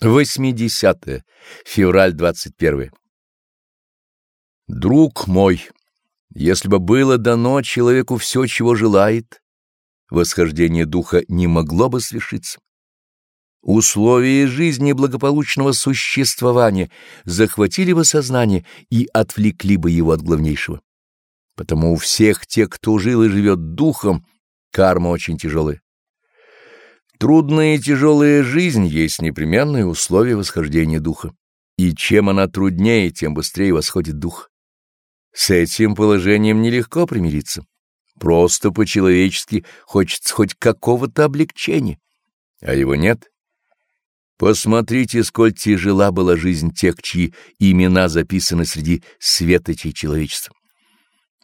80. Февраль 21. Друг мой, если бы было дано человеку все, чего желает, восхождение духа не могло бы свершиться. Условия жизни благополучного существования захватили бы сознание и отвлекли бы его от главнейшего. Потому у всех тех, кто жил и живет духом, карма очень тяжелая. Трудная и тяжелая жизнь есть непременное условие восхождения духа. И чем она труднее, тем быстрее восходит дух. С этим положением нелегко примириться. Просто по-человечески хочется хоть какого-то облегчения, а его нет. Посмотрите, сколь тяжела была жизнь тех, чьи имена записаны среди светочей человечества.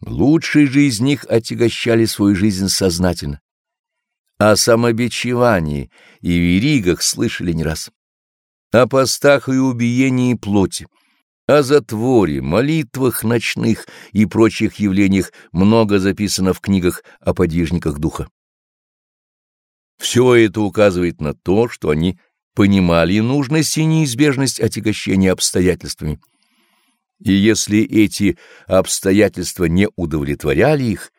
Лучшие же из них отягощали свою жизнь сознательно о самобичевании и веригах слышали не раз. О постах и убиении плоти, о затворе, молитвах ночных и прочих явлениях много записано в книгах о подвижниках духа. Все это указывает на то, что они понимали нужность и неизбежность отягощения обстоятельствами. И если эти обстоятельства не удовлетворяли их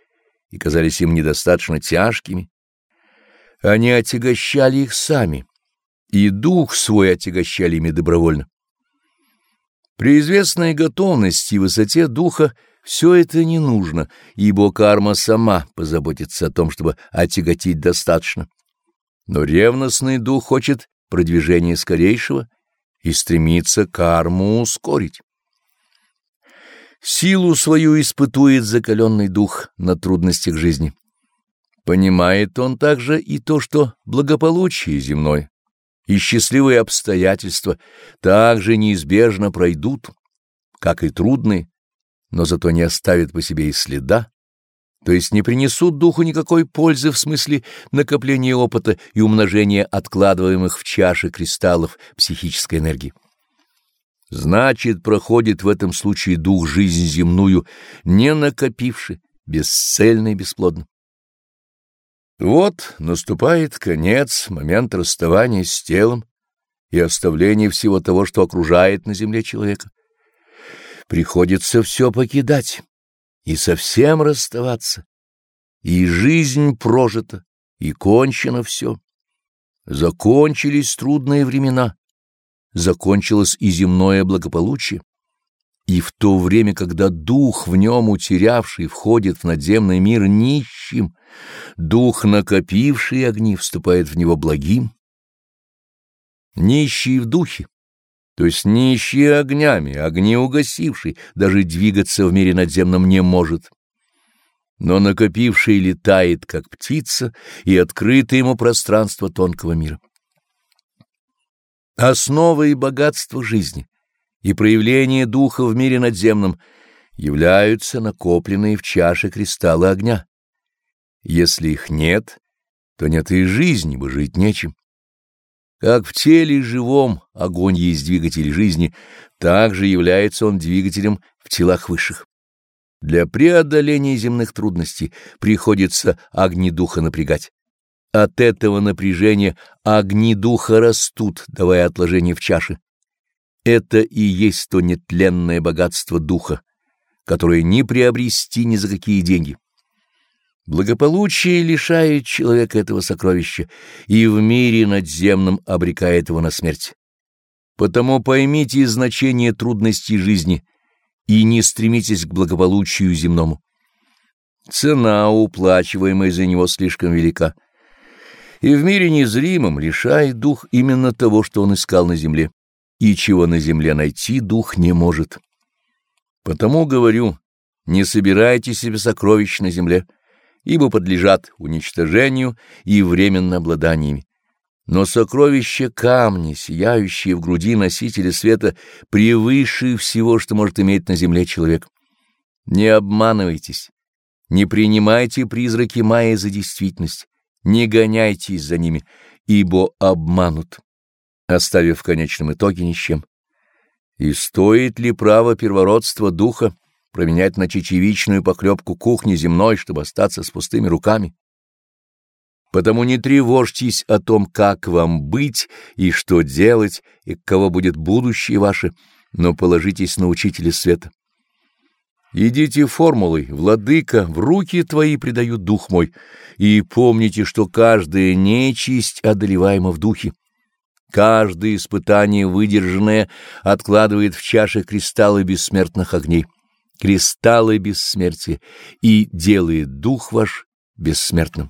и казались им недостаточно тяжкими, они отягощали их сами, и дух свой отягощали ими добровольно. При известной готовности и высоте духа все это не нужно, ибо карма сама позаботится о том, чтобы отяготить достаточно. Но ревностный дух хочет продвижения скорейшего и стремится карму ускорить. Силу свою испытует закаленный дух на трудностях жизни. Понимает он также и то, что благополучие земное и счастливые обстоятельства также неизбежно пройдут, как и трудные, но зато не оставят по себе и следа, то есть не принесут духу никакой пользы в смысле накопления опыта и умножения откладываемых в чаши кристаллов психической энергии. Значит, проходит в этом случае дух жизнь земную, не накопивший, бесцельно и бесплодно. Вот наступает конец, момент расставания с телом и оставления всего того, что окружает на земле человека. Приходится все покидать и совсем расставаться. И жизнь прожита, и кончено все. Закончились трудные времена, закончилось и земное благополучие. И в то время, когда дух в нем утерявший входит в надземный мир нищим, дух, накопивший огни, вступает в него благим. Нищий в духе, то есть нищий огнями, огни угасивший, даже двигаться в мире надземном не может. Но накопивший летает, как птица, и открыто ему пространство тонкого мира. Основа и богатство жизни — и проявление духа в мире надземном являются накопленные в чаше кристаллы огня. Если их нет, то нет и жизни, бы жить нечем. Как в теле живом огонь есть двигатель жизни, так же является он двигателем в телах высших. Для преодоления земных трудностей приходится огни духа напрягать. От этого напряжения огни духа растут, давая отложение в чаше. Это и есть то нетленное богатство духа, которое не приобрести ни за какие деньги. Благополучие лишает человека этого сокровища и в мире надземном обрекает его на смерть. Потому поймите значение трудностей жизни и не стремитесь к благополучию земному. Цена, уплачиваемая за него, слишком велика. И в мире незримом лишает дух именно того, что он искал на земле и чего на земле найти дух не может. Потому говорю, не собирайте себе сокровищ на земле, ибо подлежат уничтожению и временно обладаниями. Но сокровища камни, сияющие в груди носителя света, превыше всего, что может иметь на земле человек. Не обманывайтесь, не принимайте призраки Майя за действительность, не гоняйтесь за ними, ибо обманут оставив в конечном итоге ни с чем. И стоит ли право первородства духа променять на чечевичную поклепку кухни земной, чтобы остаться с пустыми руками? Потому не тревожьтесь о том, как вам быть и что делать, и кого будет будущее ваше, но положитесь на учителя света. Идите формулой, владыка, в руки твои предаю дух мой, и помните, что каждая нечисть одолеваема в духе. Каждое испытание, выдержанное, откладывает в чаше кристаллы бессмертных огней, кристаллы бессмертия, и делает дух ваш бессмертным.